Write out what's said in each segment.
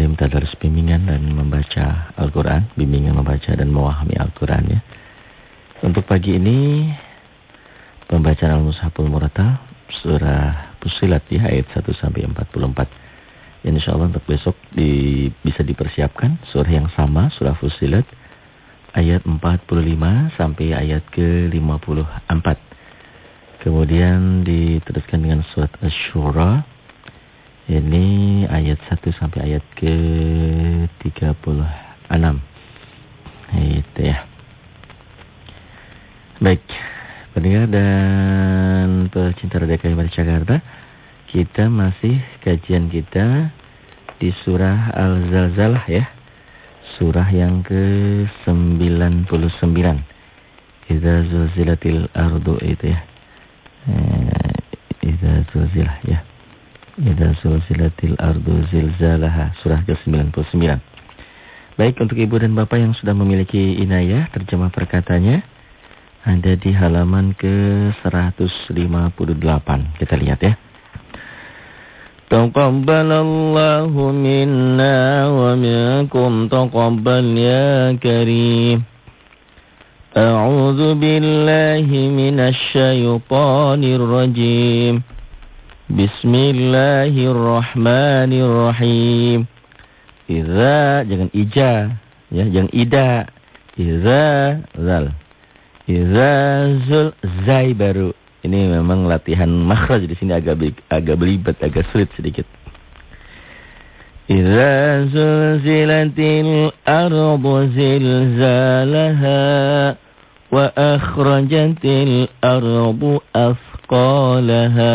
Talim Tadarus Bimbingan dan Membaca Al-Quran Bimbingan Membaca dan Memahami Al-Quran ya. Untuk pagi ini Pembacaan Al-Mushaful Murata Surah Pusilat ya Ayat 1 sampai 44 Yang insya Allah untuk besok di, bisa dipersiapkan Surah yang sama Surah Fusilat Ayat 45 sampai ayat ke-54 Kemudian diteruskan dengan surat Ash-Shura ini ayat 1 sampai ayat ke-36. Itu ya. Baik. Pendengar dan pecinta Radio Kalimar Jakarta, kita masih kajian kita di surah Al-Zalzalah ya. Surah yang ke-99. Idza zulzilatil ardu itu ya. Eh, Idza zulzilah ya. Idza sulsilatil ardu zilzalaha surah ke-99. Baik untuk ibu dan bapak yang sudah memiliki inayah terjemah perkatanya ada di halaman ke-158. Kita lihat ya. Taqabbalallahu minna wa minkum taqabbal ya karim. A'udzu billahi syaithanir rajim. Bismillahirrahmanirrahim. Iza jangan ija, ya, jangan ida. Iza zal. Iza zul zai baru. Ini memang latihan makhraj di sini agak agak belibet, agak sulit sedikit. Iza zulzilatil ardu zilzalaha wa akhrajatil ardu afqalaha.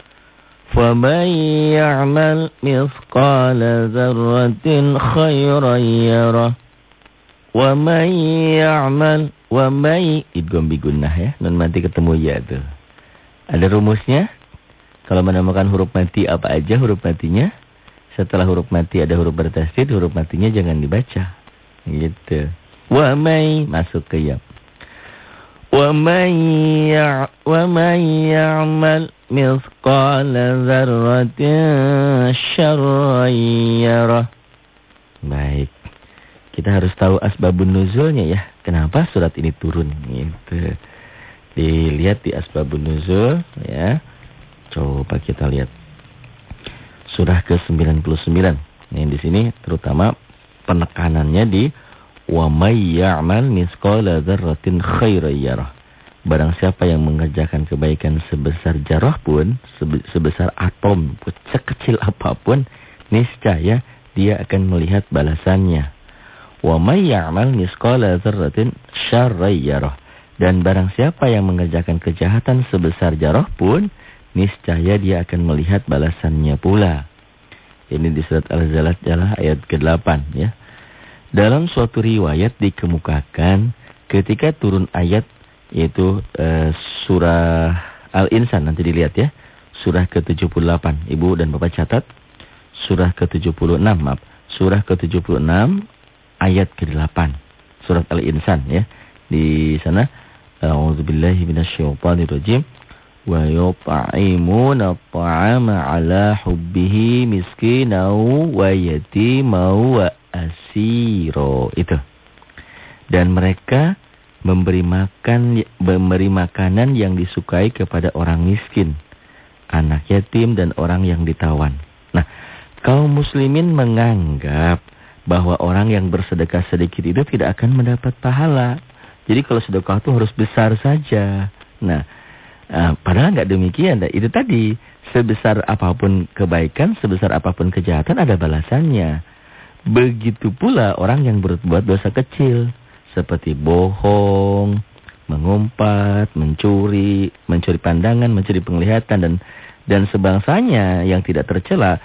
فمن يعمل مثقال ذرة خيرا يره ومن يعمل ومن idgham bigunnah ya non mati ketemu ya tuh ada rumusnya kalau menemukan huruf mati apa aja huruf matinya setelah huruf mati ada huruf bertasdid huruf matinya jangan dibaca gitu wa may masuk ke ya wa may ya wa may ya'mal mithqala dzarratin syarran yarah. Baik. Kita harus tahu asbabun nuzulnya ya. Kenapa surat ini turun gitu. Dilihat di asbabun nuzul ya. Coba kita lihat. Surah ke-99. Nah, di sini terutama penekanannya di wa may ya'mal mithqala dzarratin khairan yarah. Barang siapa yang mengerjakan kebaikan sebesar jarah pun, sebesar atom, sekecil apa pun, niscaya dia akan melihat balasannya. Wa may ya'mal misqala dzarratin syarran Dan barang siapa yang mengerjakan kejahatan sebesar jarah pun, niscaya dia akan melihat balasannya pula. Ini di surat Al-Zalzalah ayat ke-8 ya. Dalam suatu riwayat dikemukakan ketika turun ayat yaitu uh, surah Al-Insan nanti dilihat ya. Surah ke-78. Ibu dan Bapak catat. Surah ke-76, maaf. Surah ke-76 ayat ke-8. Surah Al-Insan ya. Di sana A'udzubillahi minasyaitonirrajim. Wa yut'imuna at'ama 'ala hubbihi miskinau wa yatimau wa asiro. Itu. Dan mereka memberi makan memberi makanan yang disukai kepada orang miskin, anak yatim dan orang yang ditawan. Nah, kaum muslimin menganggap bahwa orang yang bersedekah sedikit itu tidak akan mendapat pahala. Jadi kalau sedekah itu harus besar saja. Nah, uh, padahal nggak demikian. Itu tadi sebesar apa pun kebaikan, sebesar apa pun kejahatan ada balasannya. Begitu pula orang yang berbuat dosa kecil seperti bohong, mengumpat, mencuri, mencuri pandangan, mencuri penglihatan dan dan sebangsanya yang tidak tercela.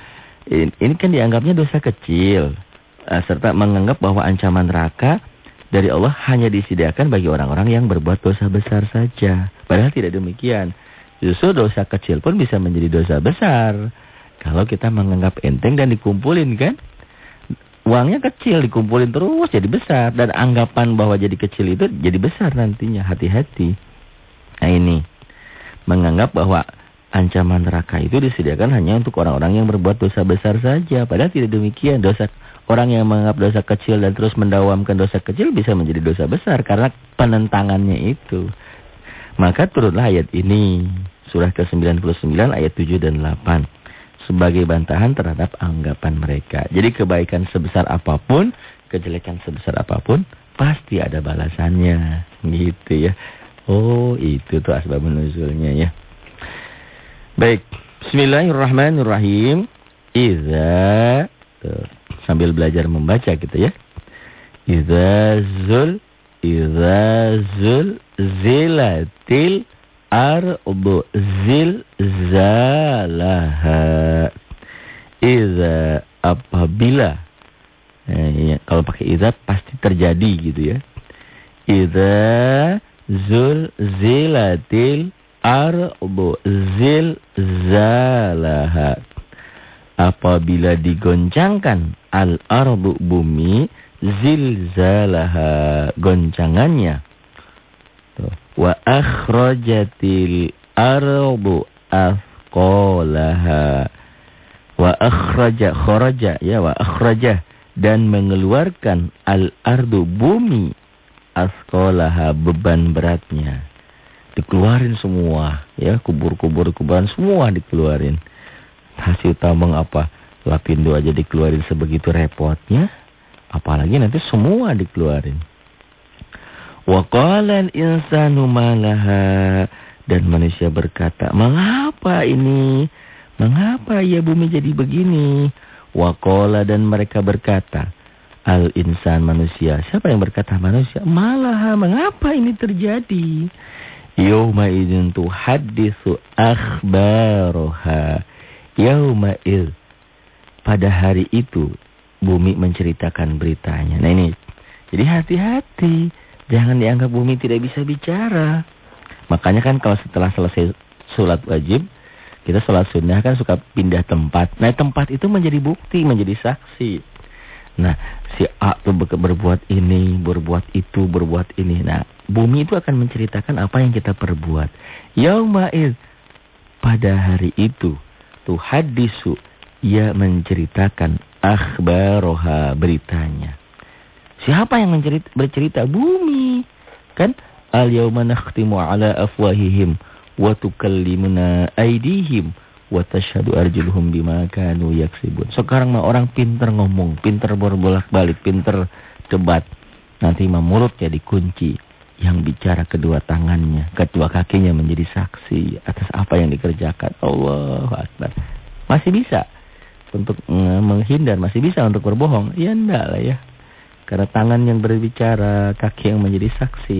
Ini kan dianggapnya dosa kecil. uh, serta menganggap bahwa ancaman neraka dari Allah hanya disediakan bagi orang-orang yang berbuat dosa besar saja. Padahal tidak demikian. Justru dosa kecil pun bisa menjadi dosa besar. Kalau kita menganggap enteng dan dikumpulin kan. Uangnya kecil dikumpulin terus jadi besar. Dan anggapan bahwa jadi kecil itu jadi besar nantinya. Hati-hati. Nah ini. Menganggap bahwa ancaman neraka itu disediakan hanya untuk orang-orang yang berbuat dosa besar saja. Padahal tidak demikian. Dosa Orang yang menganggap dosa kecil dan terus mendawamkan dosa kecil bisa menjadi dosa besar karena penentangannya itu. Maka turunlah ayat ini. Surah ke-99 ayat 7 dan 8. Sebagai bantahan terhadap anggapan mereka. Jadi kebaikan sebesar apa pun, kejelekan sebesar apa pun, pasti ada balasannya. Gitu ya. Oh itu tuh asbab nuzulnya ya. Baik. Bismillahirrahmanirrahim. Iza. Tuh sambil belajar membaca gitu ya. Idza zul idza zul zilatil ardu zil zalaha. Idza apabila eh, ya, kalau pakai idza pasti terjadi gitu ya. Idza zul zilatil ardu zil zalaha apabila digoncangkan al-ardu bumi zilzalaha goncangannya wa akhrajatil ardu afqalaha wa akhraja kharaja ya wa akhraja. Dan mengeluarkan al-ardu bumi asqalaha beban beratnya. Dikeluarin semua ya kubur-kubur kuburan semua dikeluarin. Hasil tambang apa? Lapindo aja dikeluarin sebegitu repotnya. Apalagi nanti semua dikeluarin wa qala insanu malaha dan manusia berkata mengapa ini mengapa ya bumi jadi begini wa qala dan mereka berkata al insan manusia siapa yang berkata manusia malaha mengapa ini terjadi yauma idzin tuhaddisu akhbaroha Yauma'il. Pada hari itu bumi menceritakan beritanya. Nah ini. Jadi hati-hati. Jangan dianggap bumi tidak bisa bicara. Makanya kan kalau setelah selesai sholat wajib. Kita sholat sunnah kan suka pindah tempat. Nah tempat itu menjadi bukti, menjadi saksi. Nah si A itu berbuat ini, berbuat itu, berbuat ini. Nah bumi itu akan menceritakan apa yang kita perbuat. Yauma'il. Pada hari itu tuhaddisu ia menceritakan akhbaroha beritanya. Siapa yang mencerita, bercerita? Bumi. Kan? Al yawma nakhtimu ala afwahihim wa tukallimuna aydihim wa tashhadu arjuluhum bima kanu yaksibun. Sekarang mah orang pinter ngomong, pinter berbolak-balik, pinter debat. Nanti mah mulutnya dikunci. Yang bicara kedua tangannya, kedua kakinya menjadi saksi atas apa yang dikerjakan. Allah Akbar. Masih bisa untuk menghindar, masih bisa untuk berbohong. Ya enggak lah ya. Karena tangan yang berbicara, kaki yang menjadi saksi.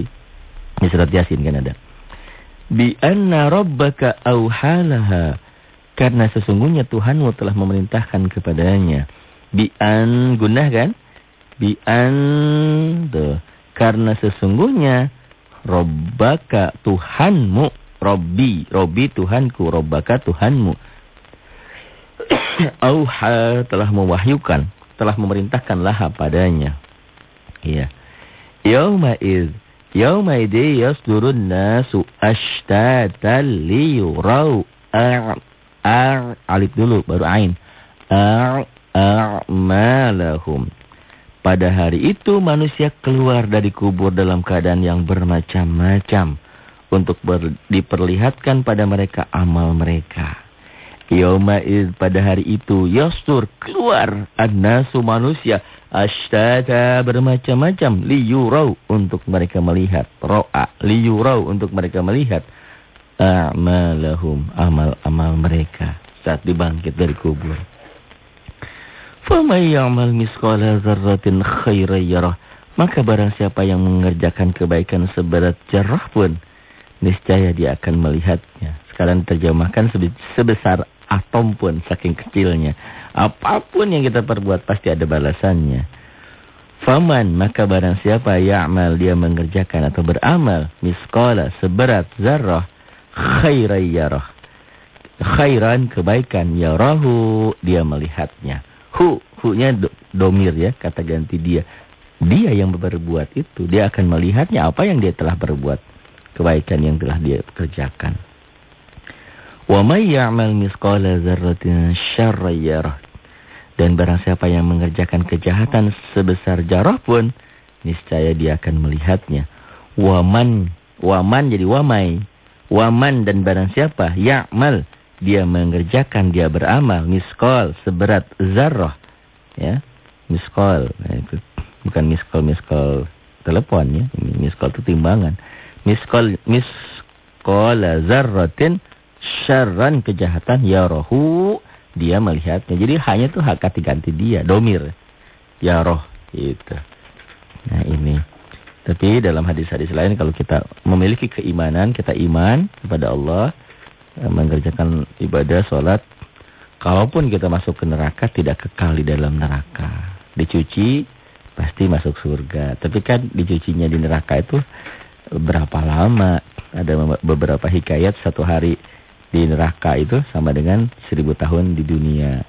Di surat Yasin kan ada. Bi anna rabbaka auhalaha. Karena sesungguhnya Tuhanmu telah memerintahkan kepadanya. Bi an gunah kan? Bi an tuh karena sesungguhnya Robbaka Tuhanmu Robbi Robbi Tuhanku Robbaka Tuhanmu Auha telah mewahyukan Telah memerintahkan laha padanya Iya. Yawma iz Yawma idhi yasdurun nasu ashtatan liyurau ar ar alif dulu baru ain. Ar a'malahum pada hari itu manusia keluar dari kubur dalam keadaan yang bermacam-macam untuk ber, diperlihatkan pada mereka amal mereka. Yauma'id pada hari itu yastur keluar an-nasu manusia ashtata bermacam-macam liyurau untuk mereka melihat ro'a liyurau untuk mereka melihat a'malahum amal-amal mereka saat dibangkit dari kubur. Faman ya'mal misqala dzarratin khairan yarah. Maka barang siapa yang mengerjakan kebaikan seberat jarah pun, niscaya dia akan melihatnya. Sekarang terjemahkan sebesar atom pun saking kecilnya. Apa pun yang kita perbuat pasti ada balasannya. Faman maka barang siapa ya'mal dia mengerjakan atau beramal misqala seberat zarrah khairan yarah. Khairan kebaikan yarahu dia melihatnya. Hu hu-nya do, domir ya kata ganti dia. Dia yang berbuat itu dia akan melihatnya apa yang dia telah berbuat kebaikan yang telah dia kerjakan. Wa ya'mal misqala dzarratin. Dan barang siapa yang mengerjakan kejahatan sebesar jarah pun, niscaya dia akan melihatnya. Waman, waman jadi wamai. Waman dan barang siapa, ya'mal, dia mengerjakan, dia beramal, miskol, seberat zarrah. Ya, miskol. Nah, itu bukan miskol, miskol telepon ya. Miskol itu timbangan. Miskol, miskol zarratin syarran kejahatan yarahu dia melihatnya. Jadi hanya tuh hak ganti dia, domir. Ya roh, itu. Nah ini. Tapi dalam hadis-hadis lain kalau kita memiliki keimanan, kita iman kepada Allah, eh, mengerjakan ibadah, sholat. Kalaupun kita masuk ke neraka, tidak kekal di dalam neraka. Dicuci, pasti masuk surga. Tapi kan dicucinya di neraka itu berapa lama? Ada beberapa hikayat satu hari di neraka itu sama dengan seribu tahun di dunia.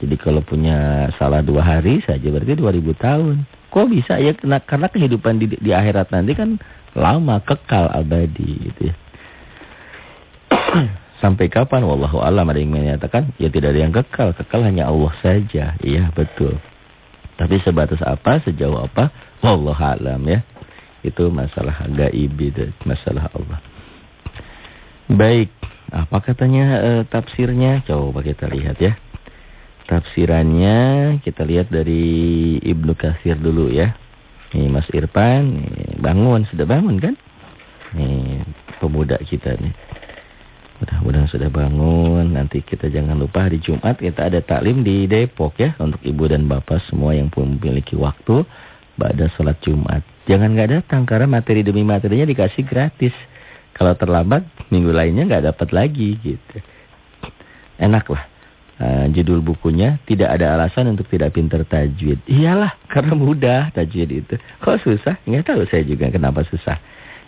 Jadi kalau punya salah dua hari saja berarti dua ribu tahun. Kok bisa ya? Karena kehidupan di, di akhirat nanti kan lama, kekal, abadi gitu ya. Sampai kapan? Wallahu alam ada yang menyatakan ya tidak ada yang kekal, kekal hanya Allah saja. Iya betul. Tapi sebatas apa, sejauh apa? Wallahu alam ya. Itu masalah gaib itu, masalah Allah. Baik. Apa katanya e, tafsirnya? Coba kita lihat ya. Tafsirannya kita lihat dari Ibnu Katsir dulu ya. Nih Mas Irfan, bangun, sudah bangun kan? Nih pemuda kita nih. Mudah-mudahan sudah bangun. Nanti kita jangan lupa hari Jumat kita ada taklim di Depok ya. Untuk ibu dan bapak semua yang memiliki waktu. Pada sholat Jumat. Jangan nggak datang karena materi demi materinya dikasih gratis. Kalau terlambat, minggu lainnya nggak dapat lagi gitu. Enak lah. Uh, judul bukunya tidak ada alasan untuk tidak pintar tajwid. Iyalah, karena mudah tajwid itu. Kok susah? Nggak tahu saya juga kenapa susah.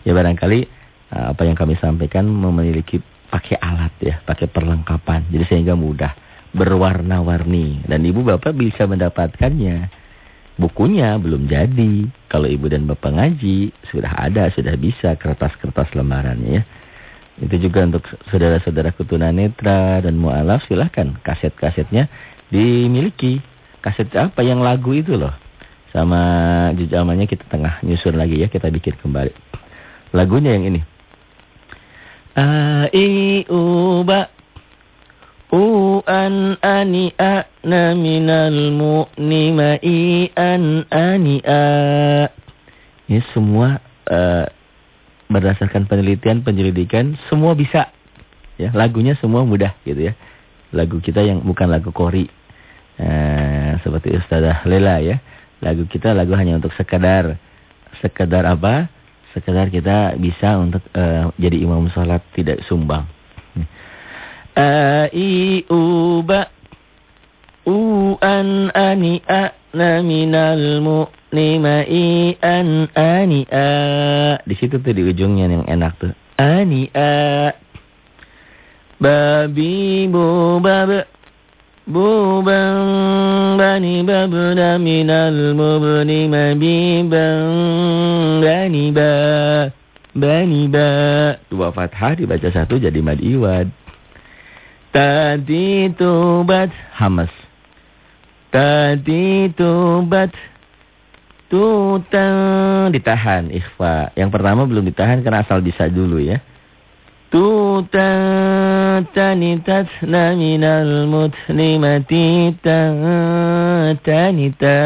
Ya barangkali uh, apa yang kami sampaikan memiliki pakai alat ya, pakai perlengkapan. Jadi sehingga mudah berwarna-warni dan ibu bapak bisa mendapatkannya. Bukunya belum jadi. Kalau ibu dan bapak ngaji, sudah ada, sudah bisa kertas-kertas lembarannya ya. Itu juga untuk saudara-saudara netra dan mu'alaf silahkan kaset-kasetnya dimiliki. Kaset apa yang lagu itu loh. Sama jamannya kita tengah nyusun lagi ya, kita bikin kembali. Lagunya yang ini. A, I, U, Ba, An ani minal mu'ni ma'i an ani a. Ini semua uh, berdasarkan penelitian, penyelidikan, semua bisa. Ya, lagunya semua mudah gitu ya. Lagu kita yang bukan lagu kori. Uh, seperti Ustazah Lela ya. Lagu kita lagu hanya untuk sekadar sekadar apa? Sekadar kita bisa untuk uh, jadi imam salat tidak sumbang. A, I, U, Ba. U, An, Ani, A, Na, Minal, Mu, Ni, Ma, I, An, Ani, A. Di situ tuh di ujungnya yang enak tuh. Ani, A. Babi, Bu, Baba. Bu, Bang, Bani, Babna, Minal, Mubni, Mabi, Bang, Bani, Ba. Bani, Ba. Dua fathah dibaca satu jadi mad iwad. Tadi tubat hamas. Tadi tubat tutang ditahan ikhfa. Yang pertama belum ditahan karena asal bisa dulu ya. Tutang tanitat minal mutlimati tanita.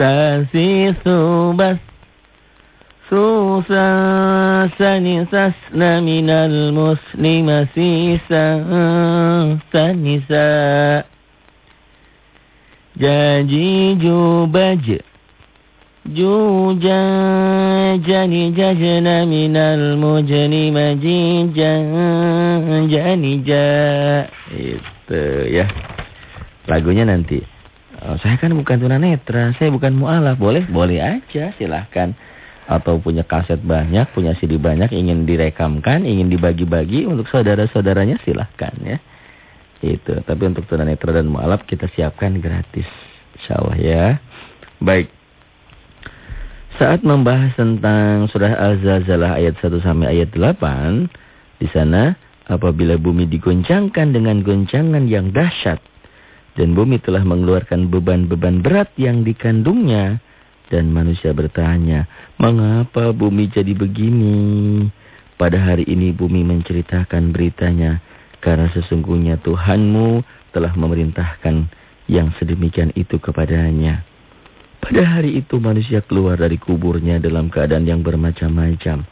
Tasi subas سوسا سنسسن من المسلم سيسا سنسا جاجيج بج جوجا جنججن من المجرم جيجا جنجا itu ya lagunya nanti oh, saya kan bukan tunanetra, saya bukan mualaf. Boleh? Boleh aja, silahkan. Atau punya kaset banyak, punya CD banyak, ingin direkamkan, ingin dibagi-bagi untuk saudara-saudaranya, silahkan ya. Itu. Tapi untuk tunanetra dan mualaf kita siapkan gratis. Insya Allah ya. Baik. Saat membahas tentang surah Al-Zalzalah ayat 1 sampai ayat 8, di sana apabila bumi digoncangkan dengan goncangan yang dahsyat dan bumi telah mengeluarkan beban-beban berat yang dikandungnya dan manusia bertanya, "Mengapa bumi jadi begini?" Pada hari ini bumi menceritakan beritanya karena sesungguhnya Tuhanmu telah memerintahkan yang sedemikian itu kepadanya. Pada hari itu manusia keluar dari kuburnya dalam keadaan yang bermacam-macam.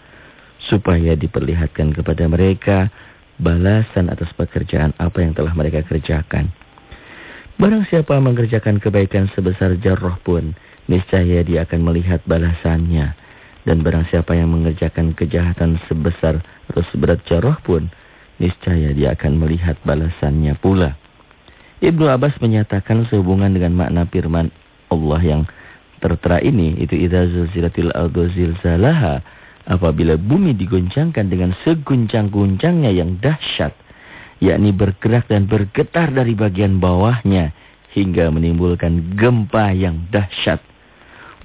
Supaya diperlihatkan kepada mereka balasan atas pekerjaan apa yang telah mereka kerjakan. Barang siapa mengerjakan kebaikan sebesar jarroh pun, niscaya dia akan melihat balasannya. Dan barang siapa yang mengerjakan kejahatan sebesar atau seberat jarroh pun, niscaya dia akan melihat balasannya pula. Ibnu Abbas menyatakan sehubungan dengan makna firman Allah yang tertera ini itu idza zulzilatil ardu zilzalaha apabila bumi digoncangkan dengan seguncang-guncangnya yang dahsyat yakni bergerak dan bergetar dari bagian bawahnya hingga menimbulkan gempa yang dahsyat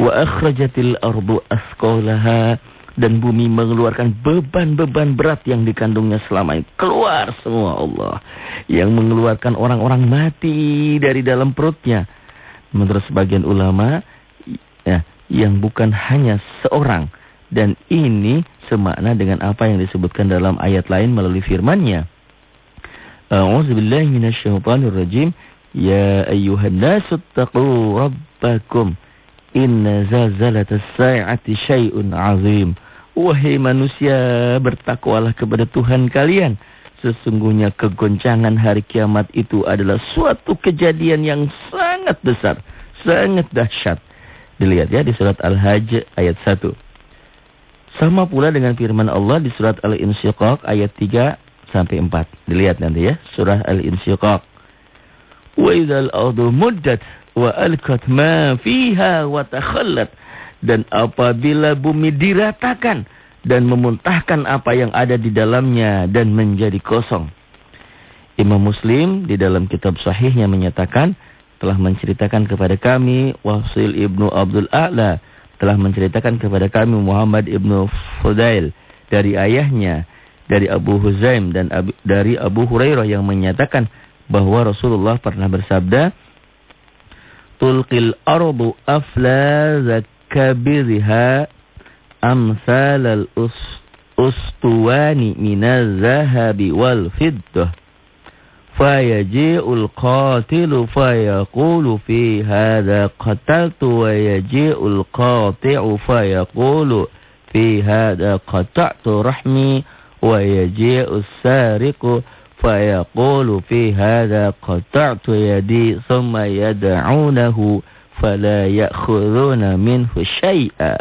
wa akhrajatil ardu asqalaha dan bumi mengeluarkan beban-beban berat yang dikandungnya selama ini keluar semua Allah yang mengeluarkan orang-orang mati dari dalam perutnya menurut sebagian ulama ya, yang bukan hanya seorang dan ini semakna dengan apa yang disebutkan dalam ayat lain melalui firman-Nya. A'udzubillahi minasyaitonirrajim. Ya ayyuhan nasu rabbakum. Inna zalzalatas sa'ati syai'un 'azim. Wahai manusia, bertakwalah kepada Tuhan kalian. Sesungguhnya kegoncangan hari kiamat itu adalah suatu kejadian yang sangat besar, sangat dahsyat. Dilihat ya di surat Al-Hajj ayat 1. Sama pula dengan firman Allah di surat Al-Insyiqaq ayat 3 sampai 4. Dilihat nanti ya, surah Al-Insyiqaq. Wa idzal ardu muddat wa alqat ma fiha wa takhallat. Dan apabila bumi diratakan dan memuntahkan apa yang ada di dalamnya dan menjadi kosong. Imam Muslim di dalam kitab sahihnya menyatakan telah menceritakan kepada kami Wasil ibnu Abdul A'la telah menceritakan kepada kami Muhammad ibnu Fudail dari ayahnya dari Abu Huzaim dan dari Abu Hurairah yang menyatakan bahwa Rasulullah pernah bersabda Ardu afla kabirha amsal al-ustuwani minaz zahabi wal fiddah فيجيء القاتل فيقول في هذا قتلت ويجيء القاطع فيقول في هذا قطعت رحمي ويجيء السارق فيقول في هذا قطعت يدي ثم يدعونه فلا يأخذون منه شيئا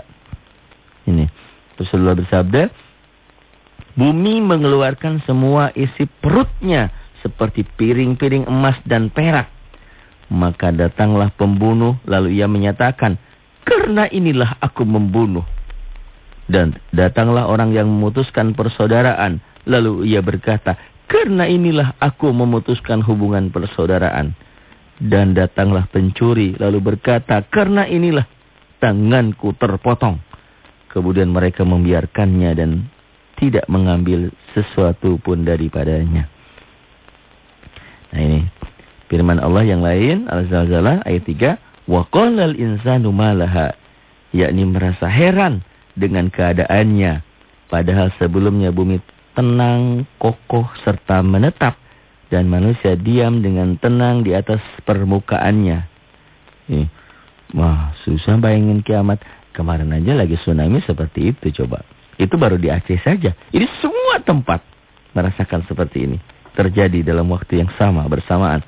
ini Rasulullah bersabda bumi mengeluarkan semua isi perutnya seperti piring-piring emas dan perak. Maka datanglah pembunuh lalu ia menyatakan, karena inilah aku membunuh. Dan datanglah orang yang memutuskan persaudaraan. Lalu ia berkata, karena inilah aku memutuskan hubungan persaudaraan. Dan datanglah pencuri lalu berkata, karena inilah tanganku terpotong. Kemudian mereka membiarkannya dan tidak mengambil sesuatu pun daripadanya. Nah ini firman Allah yang lain Al-Zalzalah ayat 3 wa qala al-insanu malaha yakni merasa heran dengan keadaannya padahal sebelumnya bumi tenang, kokoh serta menetap dan manusia diam dengan tenang di atas permukaannya. Nih. Wah, susah bayangin kiamat. Kemarin aja lagi tsunami seperti itu coba. Itu baru di Aceh saja. Ini semua tempat merasakan seperti ini terjadi dalam waktu yang sama bersamaan.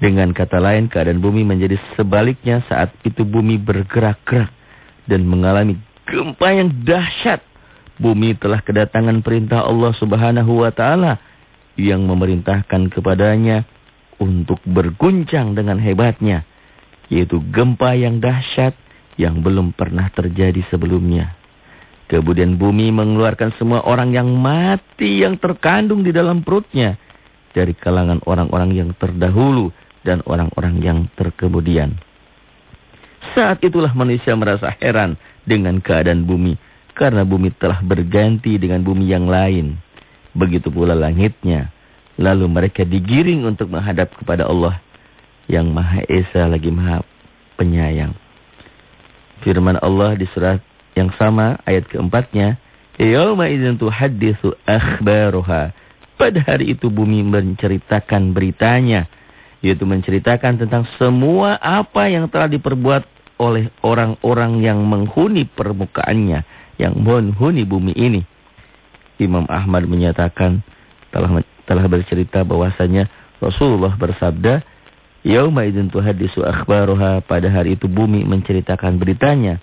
Dengan kata lain, keadaan bumi menjadi sebaliknya saat itu bumi bergerak-gerak dan mengalami gempa yang dahsyat. Bumi telah kedatangan perintah Allah subhanahu wa ta'ala yang memerintahkan kepadanya untuk berguncang dengan hebatnya. yaitu gempa yang dahsyat yang belum pernah terjadi sebelumnya. Kemudian bumi mengeluarkan semua orang yang mati yang terkandung di dalam perutnya dari kalangan orang-orang yang terdahulu dan orang-orang yang terkemudian. Saat itulah manusia merasa heran dengan keadaan bumi karena bumi telah berganti dengan bumi yang lain. Begitu pula langitnya. Lalu mereka digiring untuk menghadap kepada Allah yang Maha Esa lagi Maha Penyayang. Firman Allah di surat yang sama ayat keempatnya, Yauma idzin tuhaddisu akhbaruha. Pada hari itu bumi menceritakan beritanya, yaitu menceritakan tentang semua apa yang telah diperbuat oleh orang-orang yang menghuni permukaannya, yang menghuni bumi ini. Imam Ahmad menyatakan telah telah bercerita bahwasanya Rasulullah bersabda, "Yauma idzin tuhaddisu akhbaruha." Pada hari itu bumi menceritakan beritanya.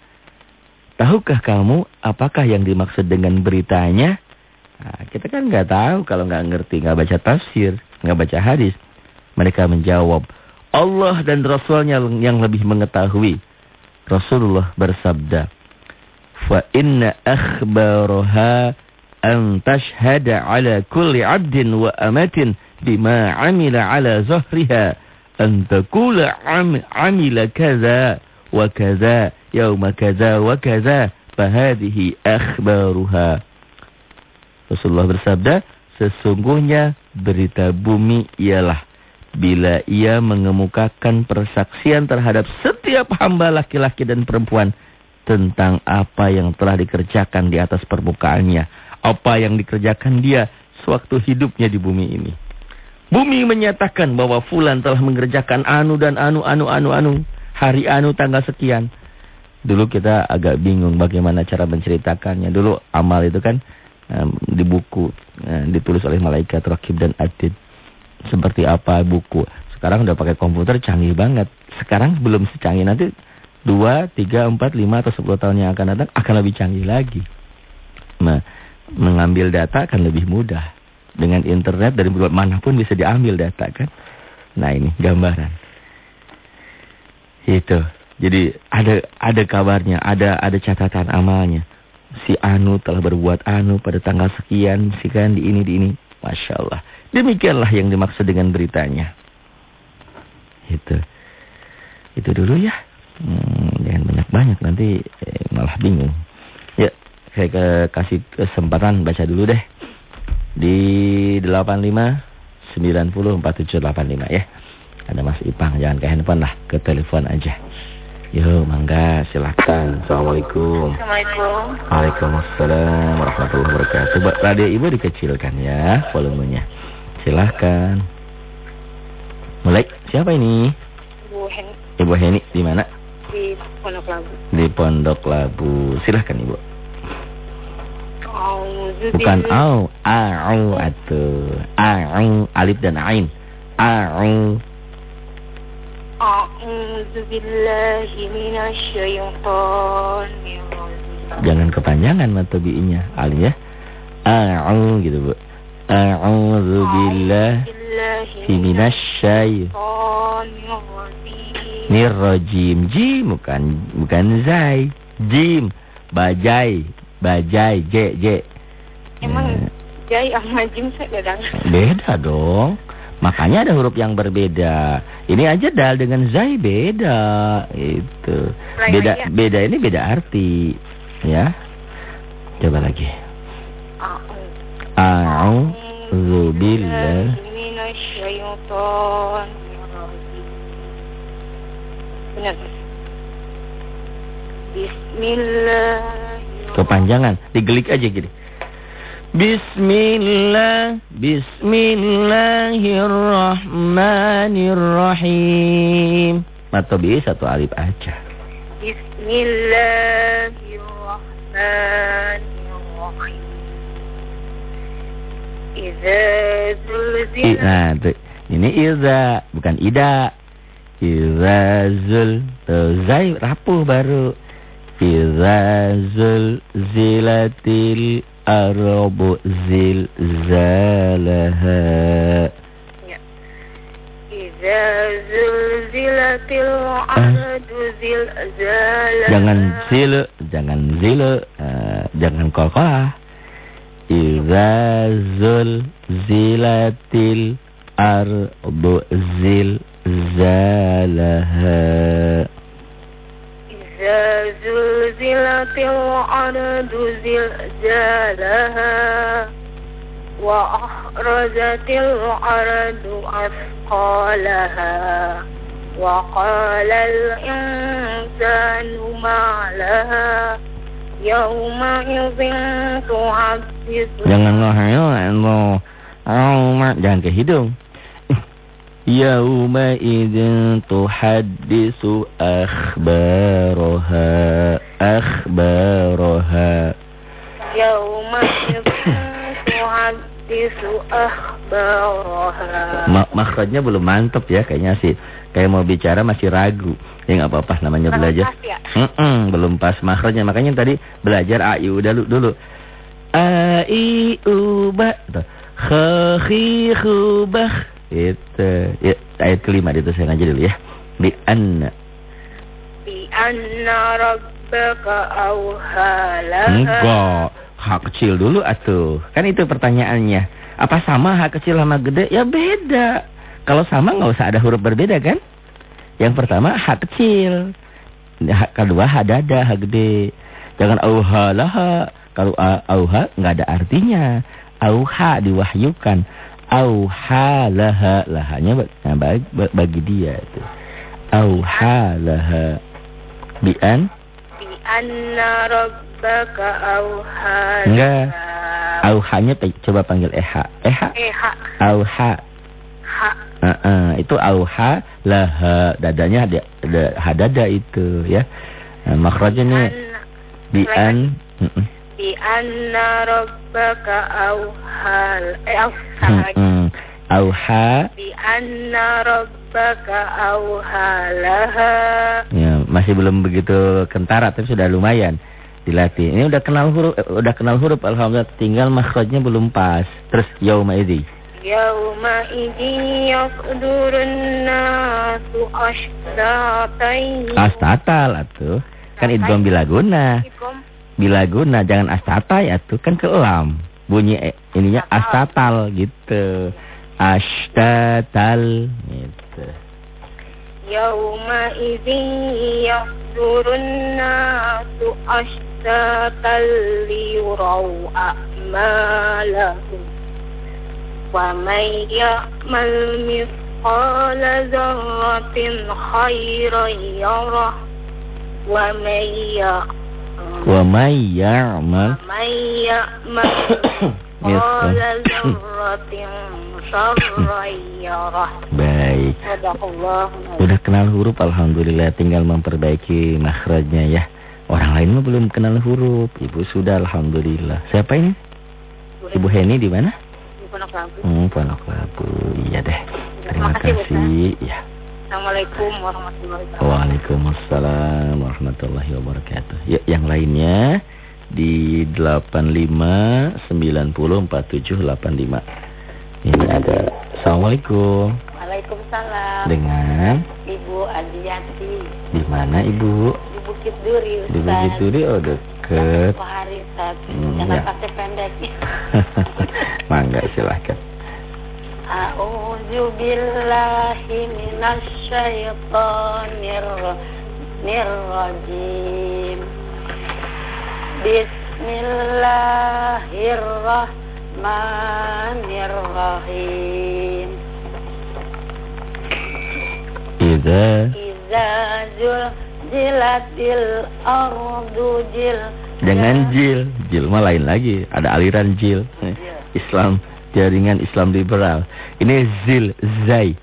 Tahukah kamu apakah yang dimaksud dengan beritanya? Nah, kita kan nggak tahu kalau nggak ngerti, nggak baca tafsir, nggak baca hadis. Mereka menjawab, Allah dan Rasulnya yang lebih mengetahui. Rasulullah bersabda, "Fa inna akhbaraha an tashhada ala kulli 'abdin wa amatin bima 'amila 'ala zahriha an taqula 'amila kaza wa kaza yauma kaza wa kaza fahadihi akhbaruha. Rasulullah bersabda, sesungguhnya berita bumi ialah bila ia mengemukakan persaksian terhadap setiap hamba laki-laki dan perempuan tentang apa yang telah dikerjakan di atas permukaannya, apa yang dikerjakan dia sewaktu hidupnya di bumi ini. Bumi menyatakan bahwa fulan telah mengerjakan anu dan anu anu anu anu hari anu tanggal sekian. Dulu kita agak bingung bagaimana cara menceritakannya. Dulu amal itu kan um, di buku uh, ditulis oleh malaikat Rakib dan Atid. Seperti apa buku. Sekarang udah pakai komputer canggih banget. Sekarang belum secanggih nanti 2, 3, 4, 5 atau 10 tahun yang akan datang akan lebih canggih lagi. Nah, mengambil data akan lebih mudah. Dengan internet dari mana pun bisa diambil data kan. Nah ini gambaran. Itu. Jadi ada ada kabarnya, ada ada catatan amalnya. Si Anu telah berbuat Anu pada tanggal sekian, si kan di ini di ini. Masya Allah. Demikianlah yang dimaksud dengan beritanya. Itu. Itu dulu ya. Hmm, jangan banyak-banyak nanti eh, malah bingung. Ya, saya ke, kasih kesempatan baca dulu deh. Di 85 90 4785 ya. Ada Mas Ipang, jangan ke handphone lah, ke telepon aja. Yo, mangga, silakan. Assalamualaikum. Assalamualaikum. Waalaikumsalam warahmatullahi wabarakatuh. Radio ibu dikecilkan ya volumenya. Silahkan. Mulai. Siapa ini? Ibu Hen Ibu Heni di mana? Di Pondok Labu. Di Pondok Labu. Silahkan ibu. Bukan au, au atuh. Au, alif dan ain. Au. Jangan kepanjangan mata biinya. Alif ya. Au gitu bu. A'udzu billahi rajim. Rajim. Jim bukan bukan zai. Jim. Bajai. Bajai. J J. Emang Eh, jai sama jim saya beda? Beda dong. Makanya ada huruf yang berbeda. Ini aja dal dengan zai beda. Itu. Beda aja. beda ini beda arti. Ya. Coba lagi. A'udzu billahi minasyaitonir rajim. Benar. Bismillah. Kepanjangan, digelik aja gini. Bismillah, Bismillahirrahmanirrahim. Matobi satu alif aja. Bismillahirrahmanirrahim. Iza I, zulzilat nah, ini iza, bukan ida. Iza eh, Zai rapuh baru. Iza zilatil arabu ya. zil zalaha. Jangan zil Jangan zil uh, Jangan kol-kolah Iza zul zilatil arbu zil zalaha. إذا زلزلت الأرض زلزالها وأخرجت الأرض أثقالها وقال الإنسان ما لها يومئذ تحدث Jangan ngahayal, lo, Auma, jangan ke hidung. Yauma idzin tuhaddisu akhbaraha akhbaraha يومئذ تحدث أخبارها Ma makhrajnya belum mantep ya kayaknya sih. Kayak mau bicara masih ragu. Ya nggak apa-apa namanya Belum belajar. pas ya? Mm-mm, belum pas makhrajnya. Makanya tadi belajar a i u dulu dulu. A i u ba. Tuh. Kha khi khu bah. itu ya, ayat kelima itu saya ngaji dulu ya. Bi anna bi anna rabbaka auhala. Enggak, hak kecil dulu atuh. Kan itu pertanyaannya. Apa sama hak kecil sama gede? Ya beda. Kalau sama nggak usah ada huruf berbeda kan? Yang pertama hak kecil. Hak kedua hadada hak gede. Jangan auhala. Kalau auha nggak ada artinya. Auha diwahyukan auha laha lahanya bagi, bagi dia itu. Auha laha bi'an bi'anna rabbaka auha enggak. Auhanya coba panggil eha. Eha? Eha. Auha. Ha. Uh -uh. itu auha laha dadanya ada hadada itu ya. Nah, makhrajnya bi'an. uh -uh bi anna rabbaka auhal eh auha hmm, hmm. auha bi anna rabbaka ya masih belum begitu kentara tapi sudah lumayan dilatih. Ini udah kenal huruf eh, udah kenal huruf alhamdulillah tinggal makhrajnya belum pas. Terus yauma idzi yauma idzi yaqdurun nasu ashtatain astatal atuh kan nah, idgham bila guna. bilaguna. Bilaguna jangan astata ya tuh kan kelam. Bunyi eh, ininya astatal gitu. Astatal gitu. يومئذ يصدر الناس أشتاتا ليروا أعمالهم ومن يعمل مثقال ذرة خيرا يره ومن يعمل Wa may ya'mal. Baik. Udah kenal huruf Alhamdulillah Tinggal memperbaiki makhrajnya ya. Orang lain belum kenal huruf. Ibu sudah Alhamdulillah. Siapa ini? Ibu Heni di mana? Di Ponok Labu. Hmm, Ponok Labu. Iya deh. Terima, Terima kasih, kasih. Ya Assalamualaikum warahmatullahi wabarakatuh. Waalaikumsalam warahmatullahi wabarakatuh. Yuk yang lainnya di 85904785. Ini ada Assalamualaikum Waalaikumsalam. dengan Ibu Adiati di mana Ibu? di Bukit Duri. Di Bukit Duri oh deket. Pak Hari Ustaz. Hmm, Jangan ya. pakai pendek. Mangga silahkan. A'udzu billahi minasy syaithanir rajim. Bismillahirrahmanirrahim. Iza Iza zulzilatil ardu jil. Jangan jil, jil mah lain lagi. Ada aliran jil. Islam jaringan Islam liberal. Ini zil zai.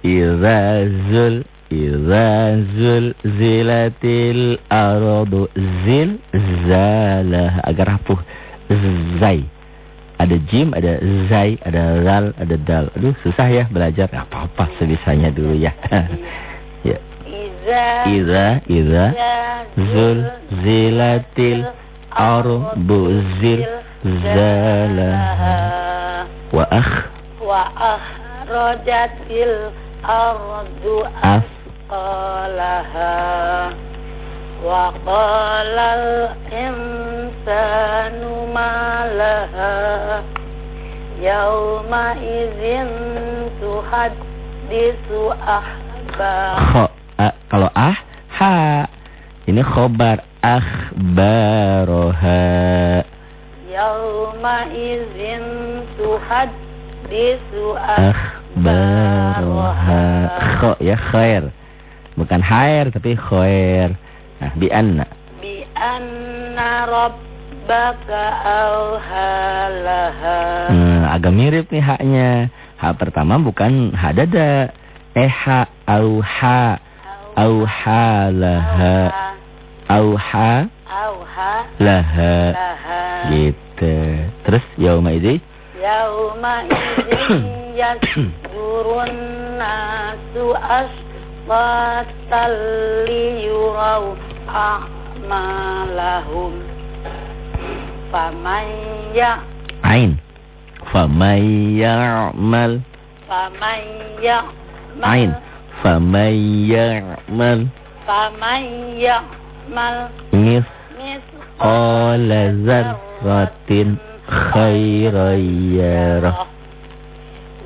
Iza zul Iza zul zilatil aradu zil zalah agar rapuh zai. Ada jim, ada zai, ada zal, ada dal. Aduh susah ya belajar. Gak apa-apa sebisanya dulu ya. ya. Iza Iza, iza zul zilatil ardu zil zalaha wa akh. Wa akhrajatil ardu As asqalaha. Wa qala al insanu ma laha yawma idzin tuhaddisu ahbar kho a- kalau ah ha. Ini khobar akhbaroha idzin tuhaddisu akhbaroha kho ya khair bukan khair tapi khair nah bi anna bi anna rabbaka awhalaha Hmm, agak mirip nih haknya. Hak pertama bukan ha dada. Eh ha au ha. Au ha laha. Laha. Gitu. Terus yauma idzi yauma idzin yasdurun nasu asfatan liyuraw a'malahum. Faman ya. Ain. Faman ya'mal. Faman ya. Ain. Faman ya'mal. Faman ya'mal mis misqala qala zarratin khairan yarah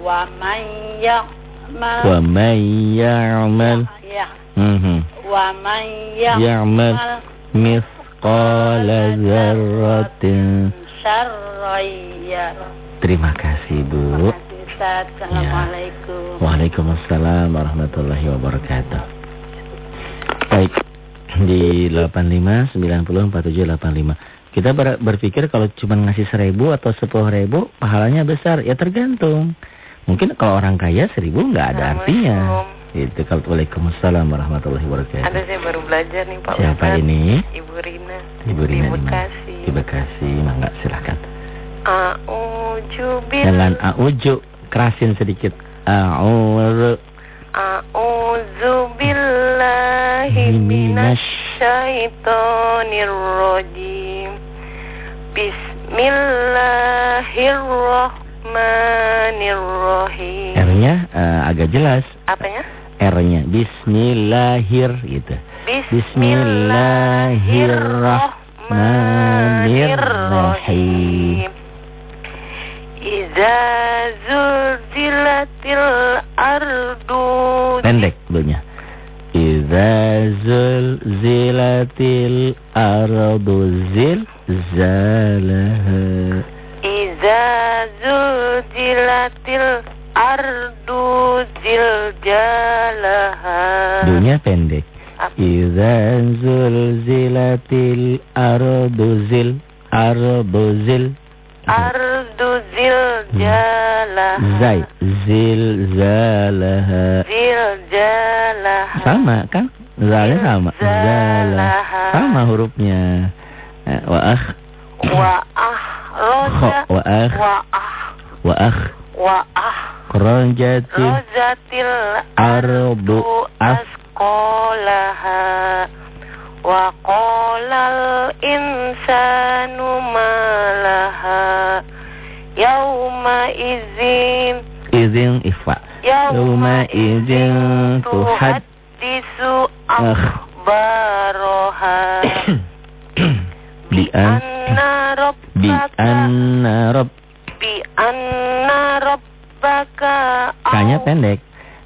wa man ya'mal wa man ya'mal ya wa man Ya'mal. misqala zarratin syarran yarah terima kasih Bu. Ustaz, Assalamualaikum. Waalaikumsalam warahmatullahi wabarakatuh. Baik, di 85 90 47 85. Kita ber- berpikir kalau cuma ngasih seribu atau sepuluh ribu pahalanya besar, ya tergantung. Mungkin kalau orang kaya seribu nggak ada artinya. Itu kalau Waalaikumsalam warahmatullahi wabarakatuh. Ada saya baru belajar nih Pak Siapa Ustadz. ini? Ibu Rina. Ibu Rina Di mana? Bekasi. Di Bekasi, mangga silakan. Bil Jangan auju, kerasin sedikit. A'udzu A'udzu billahi minasy syaithanir rajim. Bismillahirrahmanirrahim. R-nya eh, agak jelas. Apanya? R-nya Bismillahir gitu. Bismillahirrahmanirrahim. Iza zulzilatil ardu Pendek dulunya. Iza zulzilatil ardu zilzalaha. Iza zulzilatil ardu ziljalaha Dulunya pendek. Apa? Iza zulzilatil ardu zil ardu zil Ardu ziljalaha Zai zilzalaha. Ziljalaha Sama kan? Zalnya sama. Zalah. Sama hurufnya. Eh, Wa akh. Wa ah kho roja. wa akh. Wa ah. Wa akh. Wa ah. Rajatil rojatil ardu as asqalaha wa qalal insanu malaha yauma idzin. Izin ifa. Yauma idzin tuhad tuhaddisu akhbaraha bi an anna bi rabbaka anna rabb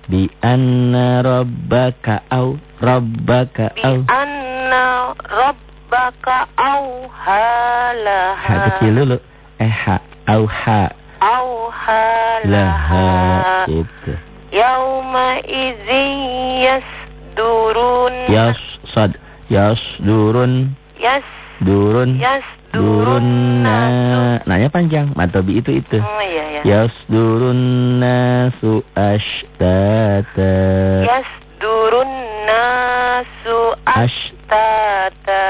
bi anna rabbaka anna rabbaka au bi au. anna rabbaka auhalaha ha kecil dulu. Eh ha au ha auhalaha laha itu. yauma idzin yasdurun. Yas sad yas durun. yas durun yasdurun durunna nanya panjang. Matobi itu itu. Oh iya ya yasdurun nasu ashtata yasdurun nasu Ash- ashtata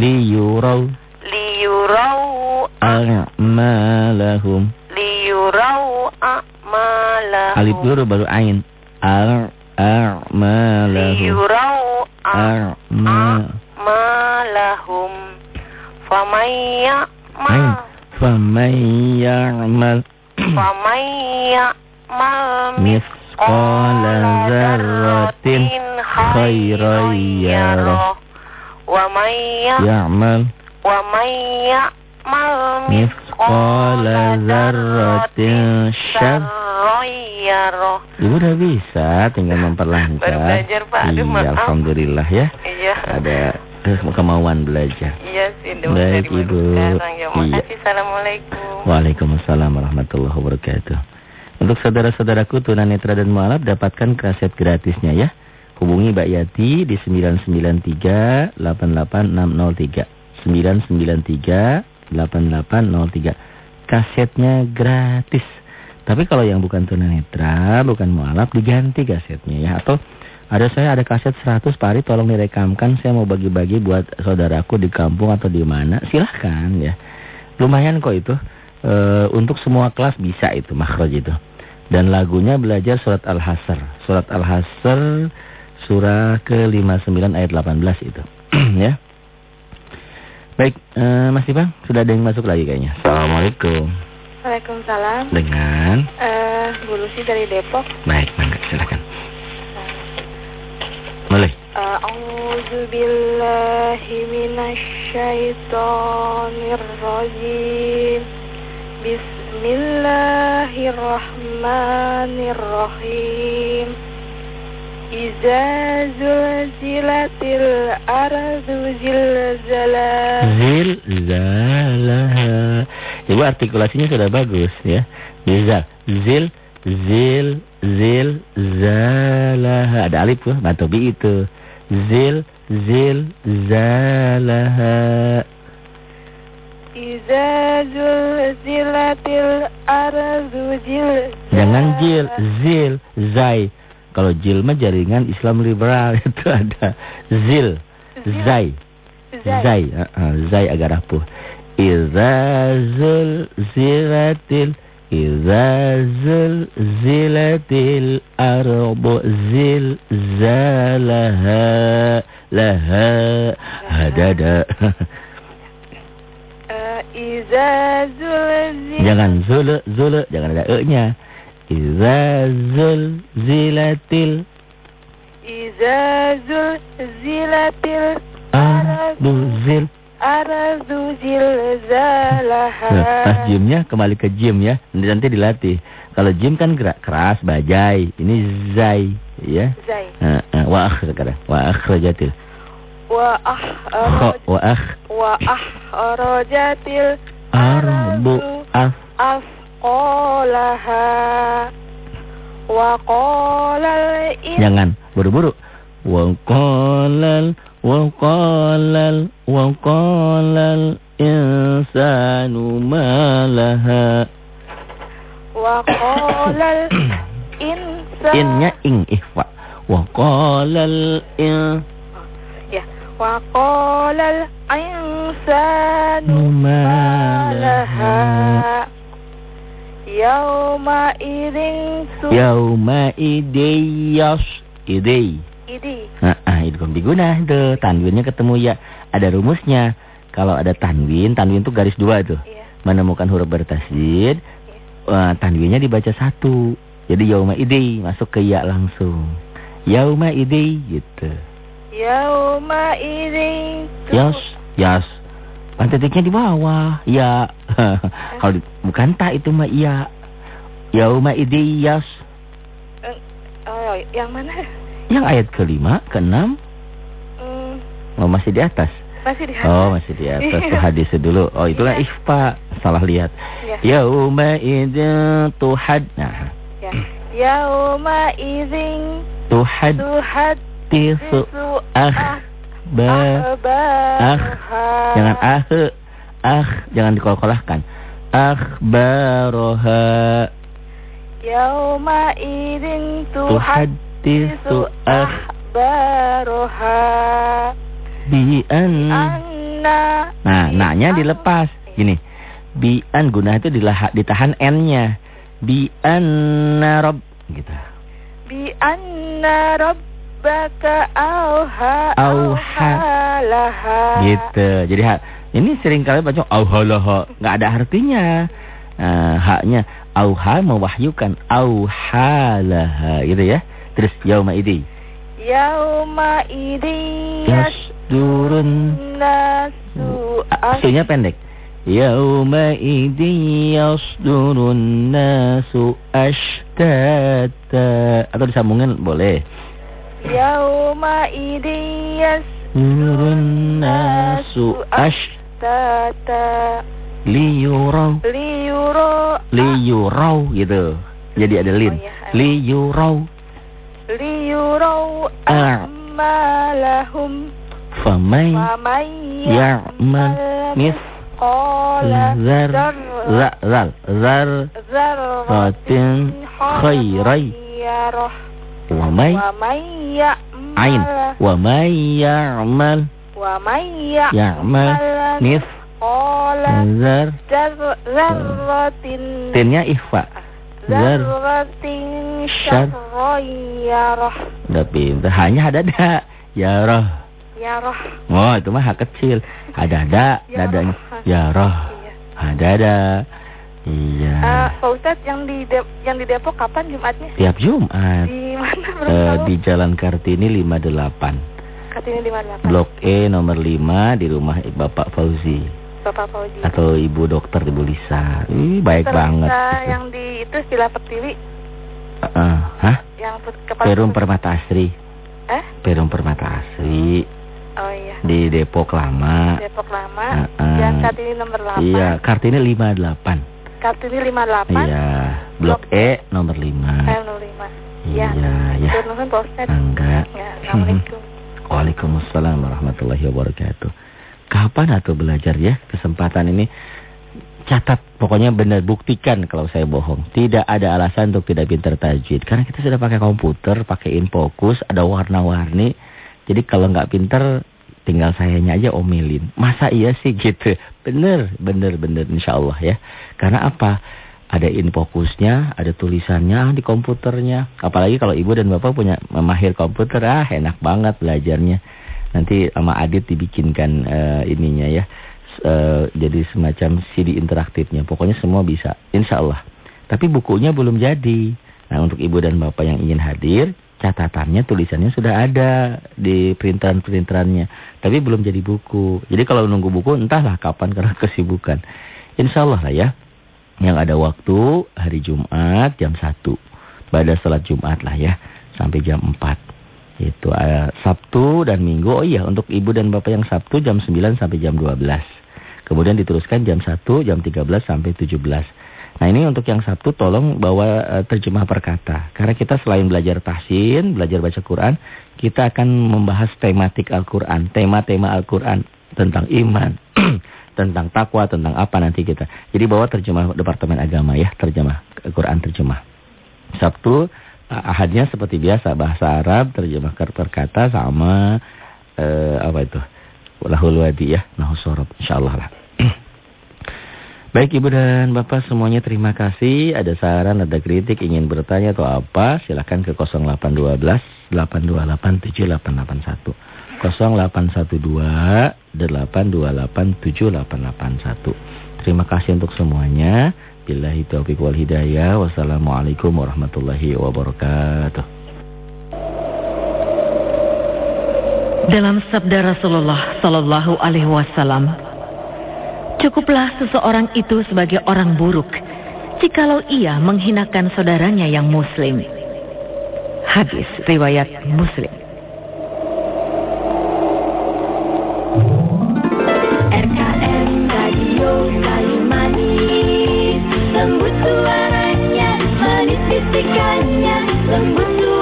liyuraw liyurau a'malahum. Liyurau a'malahum. Alif dulu baru ain. Ar a'malahum liyurau a'ma a'malahum faman ya'mal faman ya'mal faman ya'mal mis misqala zarratin khairan yarah Wa man ya- ya'mal wa man ya'mal misqala syarran yarah. Ibu udah bisa, tinggal memperlancar. Baru belajar, Pak. Aduh, iya, maaf. alhamdulillah ya. Iya. Ada kemauan belajar. Iya sih, Baik, Ibu. Ya, Iya. makasih. Assalamualaikum. Waalaikumsalam warahmatullahi wabarakatuh. Untuk saudara-saudaraku tunanetra dan mualaf dapatkan kaset gratisnya ya. Hubungi Mbak Yati di 993 88603. 993 8803. Kasetnya gratis. Tapi kalau yang bukan tunanetra, bukan mualaf diganti kasetnya ya atau ada saya ada kaset 100 pari tolong direkamkan. Saya mau bagi-bagi buat saudaraku di kampung atau di mana. Silahkan ya. Lumayan kok itu. E, untuk semua kelas bisa itu makhraj itu. Dan lagunya belajar surat al-hasr. Surat al-hasr surah ke-59 ayat 18 itu. Ya. Baik e, Mas Ipang sudah ada yang masuk lagi kayaknya? Assalamualaikum. Waalaikumsalam. dengan? Eh, Bu Lucy dari Depok. baik mangga silakan boleh A'udzu billahi minasyaitonir rajim. Bismillahirrahmanirrahim. Iza zulzilatil ardu zilzalaha. Zil zalaha. Ibu artikulasinya sudah bagus ya. Zil zil zil zil zalaha. Ada alif tuh, matobi itu. Zil zil zalaha. Iza zulzilatil ardu zilzalaha. Jangan jil, zil, zai. Kalau jil mah jaringan Islam liberal itu ada zil, zai. Zai, uh, uh, zai agak rapuh. Iza Iza zul zilatil arbu zil zalaha laha hadada. Eh, Iza zulzilatil jangan zul zul jangan ada e-nya. Iza zul zilatil Iza zulzilatil zil ardu zilzalaha. Nah, pas jimnya kembali ke jim ya. Nanti, nanti dilatih. Kalau jim kan gerak keras, bajai. Ini zai, ya. Zai. Uh, uh, wa akh sekarang. Wa akhrajatil. Wa ah Kho, wa akh wa ahrajatil arbu af. afqalaha. Wa qala in Jangan buru-buru. Wa qalal wa qalal wa qalal insanu ma laha. wa qala insan Innya ing ihfa. Wa qalal in ya wa qala insanu ma malaha laha. yauma idzin idi Nah, ah, itu biguna itu tanwinnya ketemu ya. Ada rumusnya. Kalau ada tanwin, tanwin itu garis dua tuh. iya Menemukan huruf bertasjid, eh, tanwinnya dibaca satu. Jadi yauma idei masuk ke ya langsung. Yauma idei gitu. yauma tu- Yas, yas. Kan titiknya di bawah. Ya. Kalau di- bukan tak itu mah iya. Yauma idei yas. Eh, oh yang mana Yang ayat kelima, keenam, Hmm, oh, masih di atas. masih di Oh, masih di atas tuh hadisnya dulu. Oh, itulah Iya. ikhfa. Salah lihat. ya Yauma idzin tuhad. Nah, ya yauma idzin tuhad tuhad tisu ah ba ah. Jangan ah ah jangan dikolkolahkan. Akhbaroha Yauma idzin tuhad tuhaddisu tisu akhbaroha bian. anna Nah, naknya dilepas. Gini. Bian guna itu dilaha, ditahan n-nya. Bian narob gitu. bi anna rabbaka auha Auha. laha Gitu. Jadi ha, ini sering kali baca auhalaha, nggak ada artinya. Nah, haknya Auha mewahyukan. Auhalaha. Gitu ya. Terus yauma idi. Yauma idin Yasdurun. nasu Sunya pendek. Yauma idi yasdurun nasu ashtata. Atau disambungin boleh. Yauma idin Yasdurun nasu ashtata ashliyurau. liyuro Liyurau gitu. Jadi ada lin. Oh, iya. Liyurau. Liyuro Ah. amalahum Famai faman ya'mal mithqala zar za zal zar zarratin khairai. yarah wa may wa man ain ya'mal wa may ya'mal wa man ya'mal ya'mal mithqala mithqala zar zar- zarratin tinnya ikhfa zar zarratin syar- syarran yarah udah pintar hanya ada da ya roh yarah. Oh itu mah hak kecil. Ada da Ya dadanya. Roh. ya roh iya. Ada da iya. Eh, Pak Ustadz yang di Dep- yang di Depok kapan Jumatnya? tiap Jumat. Di mana eh, tahu? di Jalan Kartini 58 Kartini di mana? Blok E nomor 5 di rumah Bapak Fauzi Bapak Fauzi. atau Ibu Dokter Ibu Lisa. Ih, baik Terus, banget. eh, gitu. yang di itu Sila Pertiwi Heeh. hah? yang kepala Perum Permata Asri. Eh? Perum Permata Asri Oh iya. di Depok lama. Depok Lama. Heeh. Yang Kartini nomor 8. Iya, Kartini 58. Kartini 58. Iya, Blok E nomor 5. Eh, 05. Iya, ya. Tur nuhun Pak Ustadz. Enggak. Ya, Assalamualaikum. Waalaikumsalam warahmatullahi wabarakatuh. Kapan atau belajar ya kesempatan ini? Catat, pokoknya benar buktikan kalau saya bohong. Tidak ada alasan untuk tidak pintar tajwid. Karena kita sudah pakai komputer, pakai infokus, ada warna-warni. Jadi kalau nggak pintar, tinggal sayanya aja omelin. Masa iya sih gitu? Bener, bener, bener insya Allah ya. Karena apa? Ada infokusnya, ada tulisannya di komputernya. Apalagi kalau ibu dan bapak punya memahir komputer, ah enak banget belajarnya. Nanti sama Adit dibikinkan eh, ininya ya. Eh, jadi semacam CD interaktifnya. Pokoknya semua bisa, insya Allah. Tapi bukunya belum jadi. Nah untuk ibu dan bapak yang ingin hadir, catatannya, tulisannya sudah ada di printeran-printerannya. Tapi belum jadi buku. Jadi kalau nunggu buku entahlah kapan karena kesibukan. Insya Allah lah ya. Yang ada waktu hari Jumat jam 1. Pada salat Jumat lah ya. Sampai jam 4. Itu eh, Sabtu dan Minggu. Oh iya untuk ibu dan bapak yang Sabtu jam 9 sampai jam 12. Kemudian diteruskan jam 1, jam 13 sampai 17. Nah ini untuk yang Sabtu tolong bawa eh, terjemah perkata. Karena kita selain belajar tahsin, belajar baca Quran, kita akan membahas tematik Al-Quran. Tema-tema Al-Quran tentang iman, tentang takwa, tentang apa nanti kita. Jadi bawa terjemah Departemen Agama ya, terjemah Quran terjemah. Sabtu ahadnya seperti biasa bahasa Arab terjemah perkata sama eh, apa itu? Lahul wadi ya, nahus sorab insyaallah lah. Baik Ibu dan Bapak semuanya terima kasih. Ada saran, ada kritik, ingin bertanya atau apa, silakan ke 0812 828 7881. 0812 828 7881. Terima kasih untuk semuanya. Billahi taufiq wal hidayah. Wassalamualaikum warahmatullahi wabarakatuh. Dalam sabda Rasulullah Sallallahu Alaihi Wasallam, cukuplah seseorang itu sebagai orang buruk jikalau ia menghinakan saudaranya yang Muslim. Hadis riwayat Muslim. when you